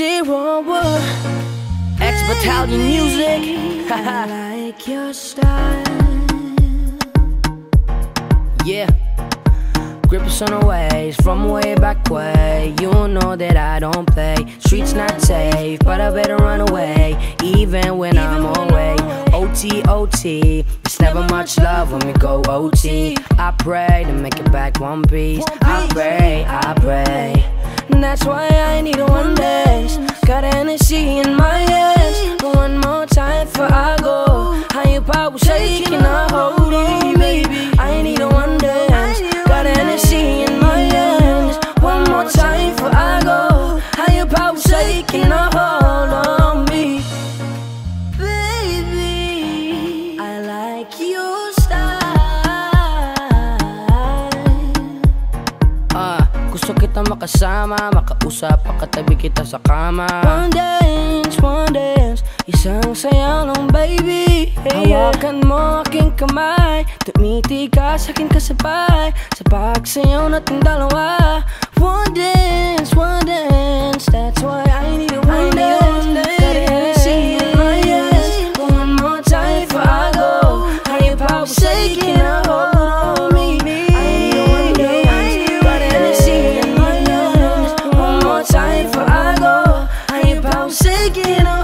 X Battalion Music. I like your style. yeah. Grip us on the ways from way back way. You know that I don't play. Streets not safe, but I better run away. Even when I'm away. OT, OT. It's never much love when we go OT. I pray to make it back one piece. I pray, I pray. And that's why I need one dance. Got energy in my hands. One more time for I go. How you power shaking, I hold on, baby. I need one dance. Got energy in my hands. One more time for I go. How you power shaking, I hold on me. Baby, I like your style. Gusto kita makasama, makausap, katabi kita sa kama. One dance, one dance Isang saya lang baby. Hey, Hawakan mo aking kamay Tumiti ka sa akin kasabay. Sa pagsayaw natin dalawa One dance, before I go. I ain't bouncing on.